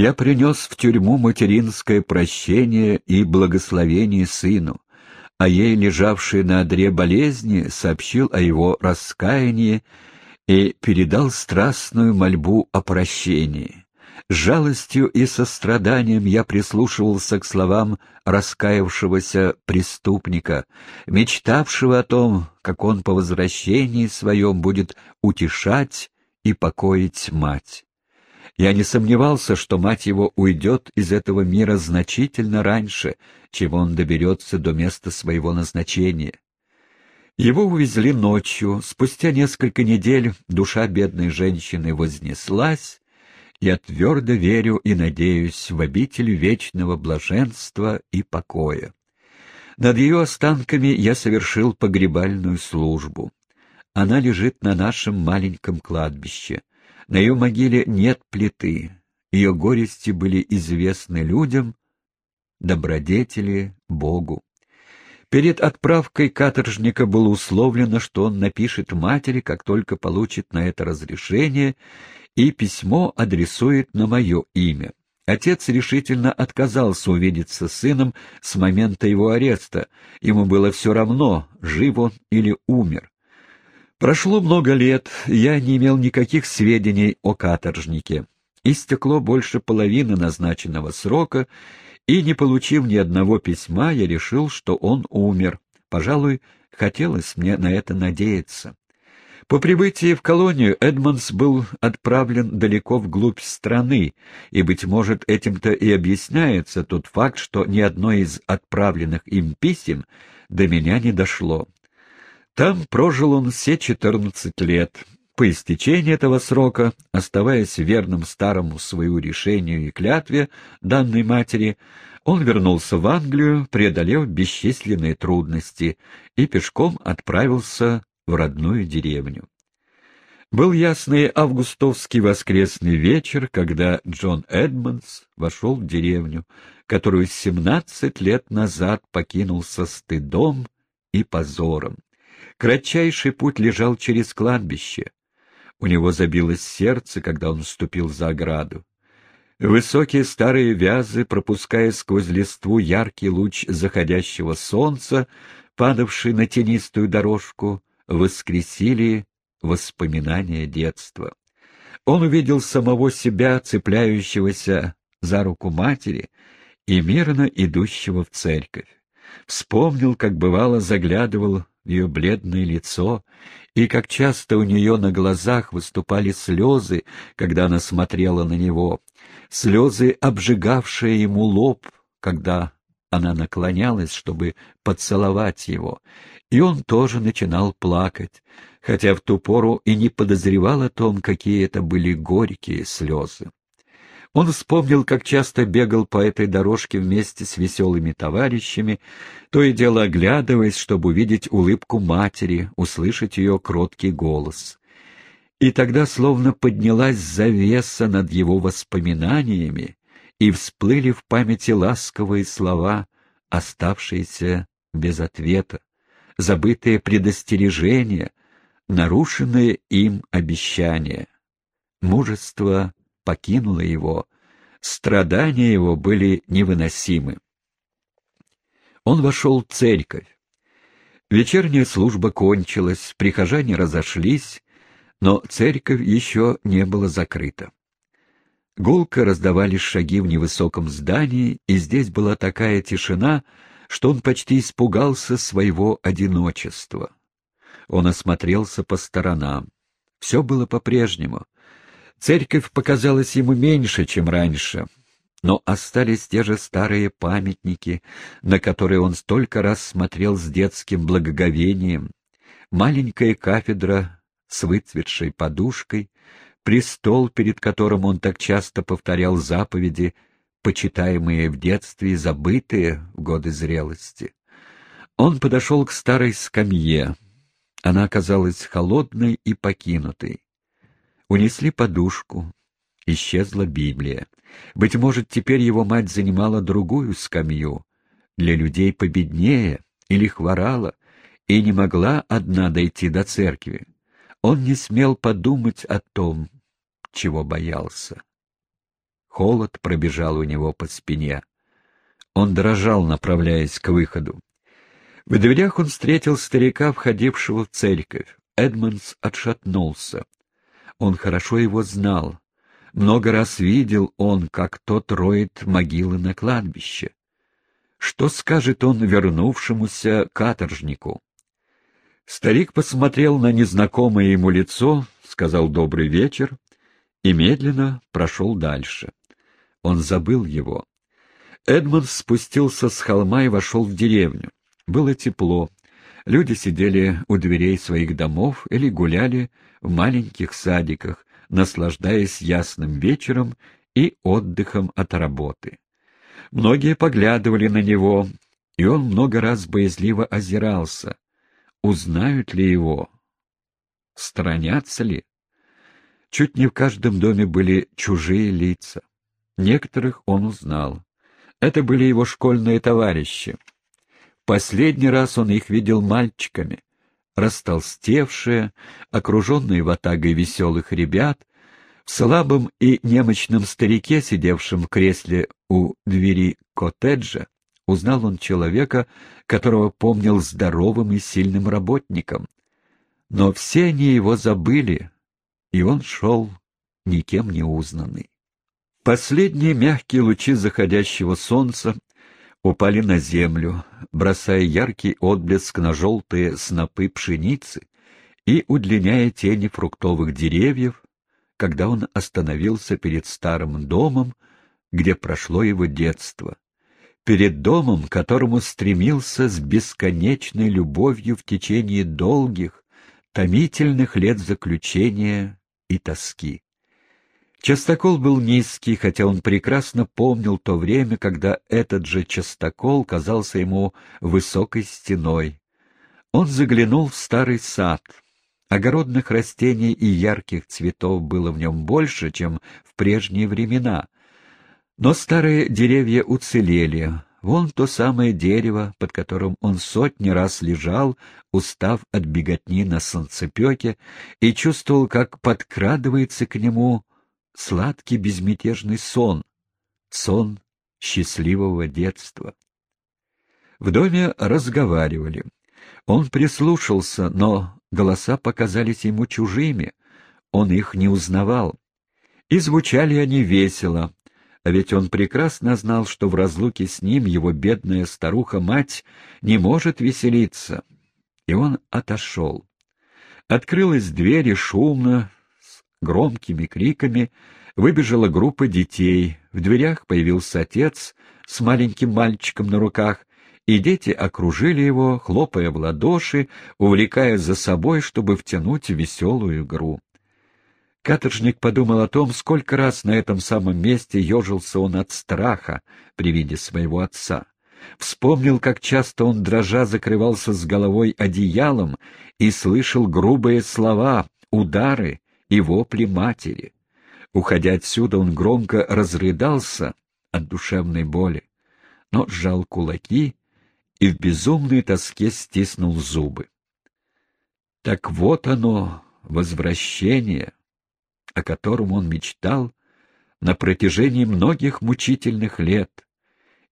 Я принес в тюрьму материнское прощение и благословение сыну, а ей, лежавшей на одре болезни, сообщил о его раскаянии и передал страстную мольбу о прощении. Жалостью и состраданием я прислушивался к словам раскаявшегося преступника, мечтавшего о том, как он по возвращении своем будет утешать и покоить мать. Я не сомневался, что мать его уйдет из этого мира значительно раньше, чем он доберется до места своего назначения. Его увезли ночью. Спустя несколько недель душа бедной женщины вознеслась, я твердо верю и надеюсь в обитель вечного блаженства и покоя. Над ее останками я совершил погребальную службу. Она лежит на нашем маленьком кладбище. На ее могиле нет плиты. Ее горести были известны людям, добродетели — Богу. Перед отправкой каторжника было условлено, что он напишет матери, как только получит на это разрешение, и письмо адресует на мое имя. Отец решительно отказался увидеться с сыном с момента его ареста. Ему было все равно, жив он или умер. Прошло много лет, я не имел никаких сведений о каторжнике. Истекло больше половины назначенного срока, и, не получив ни одного письма, я решил, что он умер. Пожалуй, хотелось мне на это надеяться. По прибытии в колонию Эдмонс был отправлен далеко вглубь страны, и, быть может, этим-то и объясняется тот факт, что ни одно из отправленных им писем до меня не дошло. Там прожил он все четырнадцать лет. По истечении этого срока, оставаясь верным старому своему решению и клятве, данной матери, он вернулся в Англию, преодолев бесчисленные трудности, и пешком отправился в родную деревню. Был ясный августовский воскресный вечер, когда Джон Эдмонс вошел в деревню, которую семнадцать лет назад покинул со стыдом и позором. Кратчайший путь лежал через кладбище. У него забилось сердце, когда он вступил за ограду. Высокие старые вязы, пропуская сквозь листву яркий луч заходящего солнца, падавший на тенистую дорожку, воскресили воспоминания детства. Он увидел самого себя, цепляющегося за руку матери и мирно идущего в церковь. Вспомнил, как бывало заглядывал в ее бледное лицо, и как часто у нее на глазах выступали слезы, когда она смотрела на него, слезы, обжигавшие ему лоб, когда она наклонялась, чтобы поцеловать его, и он тоже начинал плакать, хотя в ту пору и не подозревал о том, какие это были горькие слезы. Он вспомнил, как часто бегал по этой дорожке вместе с веселыми товарищами, то и дело оглядываясь, чтобы увидеть улыбку матери, услышать ее кроткий голос. И тогда словно поднялась завеса над его воспоминаниями, и всплыли в памяти ласковые слова, оставшиеся без ответа, забытые предостережения, нарушенные им обещания. Мужество покинуло его, страдания его были невыносимы. Он вошел в церковь. Вечерняя служба кончилась, прихожане разошлись, но церковь еще не была закрыта. Гулко раздавались шаги в невысоком здании, и здесь была такая тишина, что он почти испугался своего одиночества. Он осмотрелся по сторонам. Все было по-прежнему. Церковь показалась ему меньше, чем раньше, но остались те же старые памятники, на которые он столько раз смотрел с детским благоговением. Маленькая кафедра с выцветшей подушкой, престол, перед которым он так часто повторял заповеди, почитаемые в детстве и забытые в годы зрелости. Он подошел к старой скамье. Она оказалась холодной и покинутой. Унесли подушку. Исчезла Библия. Быть может, теперь его мать занимала другую скамью, для людей победнее, или хворала, и не могла одна дойти до церкви. Он не смел подумать о том, чего боялся. Холод пробежал у него по спине. Он дрожал, направляясь к выходу. В дверях он встретил старика, входившего в церковь. Эдмонс отшатнулся. Он хорошо его знал. Много раз видел он, как тот роет могилы на кладбище. Что скажет он вернувшемуся каторжнику? Старик посмотрел на незнакомое ему лицо, сказал «добрый вечер» и медленно прошел дальше. Он забыл его. Эдмонд спустился с холма и вошел в деревню. Было тепло. Люди сидели у дверей своих домов или гуляли в маленьких садиках, наслаждаясь ясным вечером и отдыхом от работы. Многие поглядывали на него, и он много раз боязливо озирался. Узнают ли его? Сторонятся ли? Чуть не в каждом доме были чужие лица. Некоторых он узнал. Это были его школьные товарищи. Последний раз он их видел мальчиками, растолстевшие, окруженные ватагой веселых ребят, в слабом и немощном старике, сидевшем в кресле у двери коттеджа, узнал он человека, которого помнил здоровым и сильным работником. Но все они его забыли, и он шел никем не узнанный. Последние мягкие лучи заходящего солнца упали на землю, бросая яркий отблеск на желтые снопы пшеницы и удлиняя тени фруктовых деревьев, когда он остановился перед старым домом, где прошло его детство, перед домом, к которому стремился с бесконечной любовью в течение долгих, томительных лет заключения и тоски. Частокол был низкий, хотя он прекрасно помнил то время, когда этот же частокол казался ему высокой стеной. Он заглянул в старый сад. Огородных растений и ярких цветов было в нем больше, чем в прежние времена. Но старые деревья уцелели. Вон то самое дерево, под которым он сотни раз лежал, устав от беготни на солнцепеке, и чувствовал, как подкрадывается к нему сладкий безмятежный сон, сон счастливого детства. В доме разговаривали. Он прислушался, но голоса показались ему чужими, он их не узнавал. И звучали они весело, а ведь он прекрасно знал, что в разлуке с ним его бедная старуха-мать не может веселиться. И он отошел. Открылась дверь и шумно, громкими криками выбежала группа детей, в дверях появился отец с маленьким мальчиком на руках, и дети окружили его, хлопая в ладоши, увлекая за собой, чтобы втянуть в веселую игру. Каторжник подумал о том, сколько раз на этом самом месте ежился он от страха при виде своего отца. Вспомнил, как часто он, дрожа, закрывался с головой одеялом и слышал грубые слова, удары, и вопли матери. Уходя отсюда, он громко разрыдался от душевной боли, но сжал кулаки и в безумной тоске стиснул зубы. Так вот оно, возвращение, о котором он мечтал на протяжении многих мучительных лет,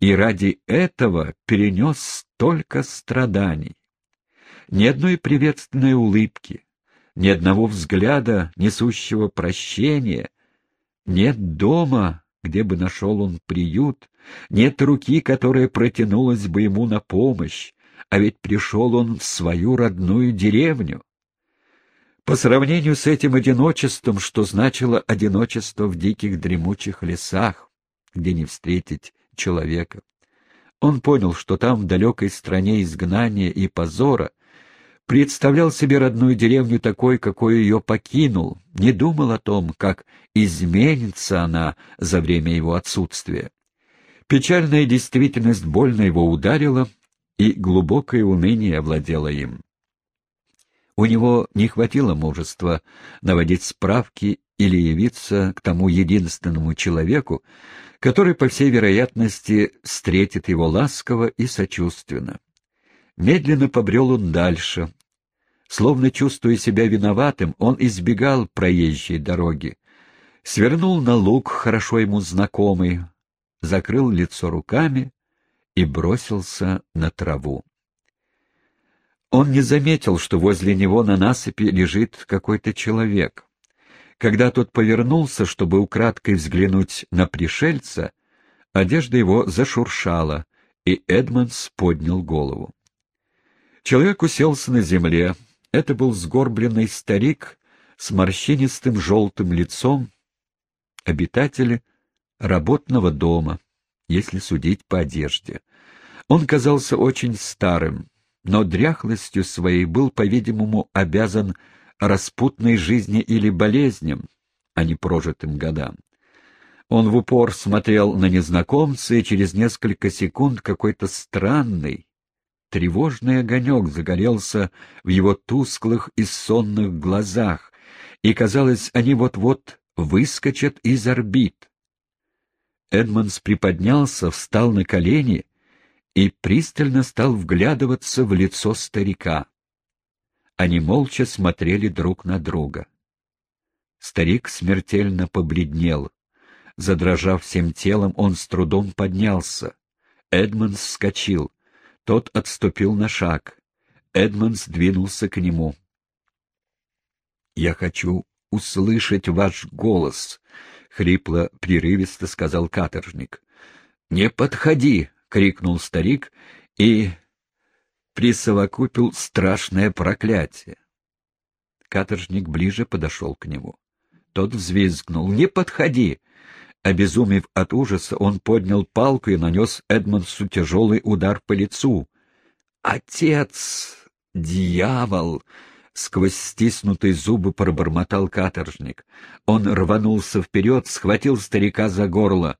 и ради этого перенес столько страданий. Ни одной приветственной улыбки, ни одного взгляда, несущего прощения, нет дома, где бы нашел он приют, нет руки, которая протянулась бы ему на помощь, а ведь пришел он в свою родную деревню. По сравнению с этим одиночеством, что значило одиночество в диких дремучих лесах, где не встретить человека, он понял, что там, в далекой стране изгнания и позора, представлял себе родную деревню такой, какой ее покинул, не думал о том, как изменится она за время его отсутствия. Печальная действительность больно его ударила, и глубокое уныние овладело им. У него не хватило мужества наводить справки или явиться к тому единственному человеку, который, по всей вероятности, встретит его ласково и сочувственно. Медленно побрел он дальше. Словно чувствуя себя виноватым, он избегал проезжей дороги. свернул на луг, хорошо ему знакомый, закрыл лицо руками и бросился на траву. Он не заметил, что возле него на насыпи лежит какой-то человек. Когда тот повернулся, чтобы украдкой взглянуть на пришельца, одежда его зашуршала, и Эдмонс поднял голову. Человек уселся на земле. Это был сгорбленный старик с морщинистым желтым лицом, обитатель работного дома, если судить по одежде. Он казался очень старым, но дряхлостью своей был, по-видимому, обязан распутной жизни или болезням, а не прожитым годам. Он в упор смотрел на незнакомца, и через несколько секунд какой-то странный, тревожный огонек загорелся в его тусклых и сонных глазах, и, казалось, они вот-вот выскочат из орбит. Эдмонс приподнялся, встал на колени и пристально стал вглядываться в лицо старика. Они молча смотрели друг на друга. Старик смертельно побледнел. Задрожав всем телом, он с трудом поднялся. Эдмонс вскочил. Тот отступил на шаг. Эдмонс двинулся к нему. «Я хочу услышать ваш голос», — хрипло, прерывисто сказал каторжник. «Не подходи!» — крикнул старик и присовокупил страшное проклятие. Каторжник ближе подошел к нему. Тот взвизгнул. «Не подходи!» Обезумев от ужаса, он поднял палку и нанес Эдмонсу тяжелый удар по лицу. «Отец! Дьявол!» Сквозь стиснутые зубы пробормотал каторжник. Он рванулся вперед, схватил старика за горло.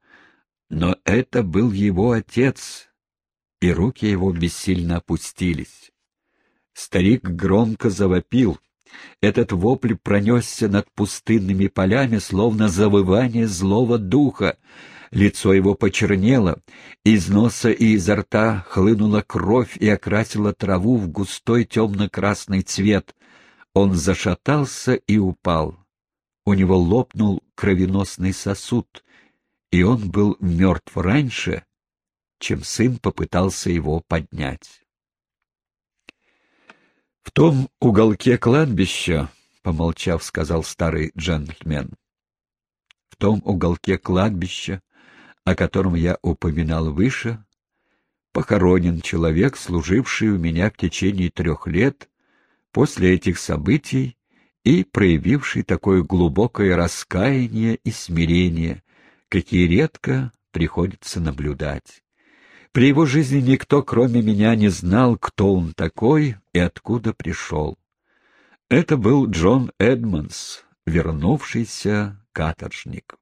Но это был его отец, и руки его бессильно опустились. Старик громко завопил. Этот вопль пронесся над пустынными полями, словно завывание злого духа. Лицо его почернело, из носа и изо рта хлынула кровь и окрасила траву в густой темно-красный цвет. Он зашатался и упал. У него лопнул кровеносный сосуд, и он был мертв раньше, чем сын попытался его поднять. В том уголке кладбища, — помолчав, сказал старый джентльмен, — в том уголке кладбища, о котором я упоминал выше, похоронен человек, служивший у меня в течение трех лет после этих событий и проявивший такое глубокое раскаяние и смирение, какие редко приходится наблюдать. При его жизни никто, кроме меня, не знал, кто он такой и откуда пришел. Это был Джон Эдмонс, вернувшийся каторжник.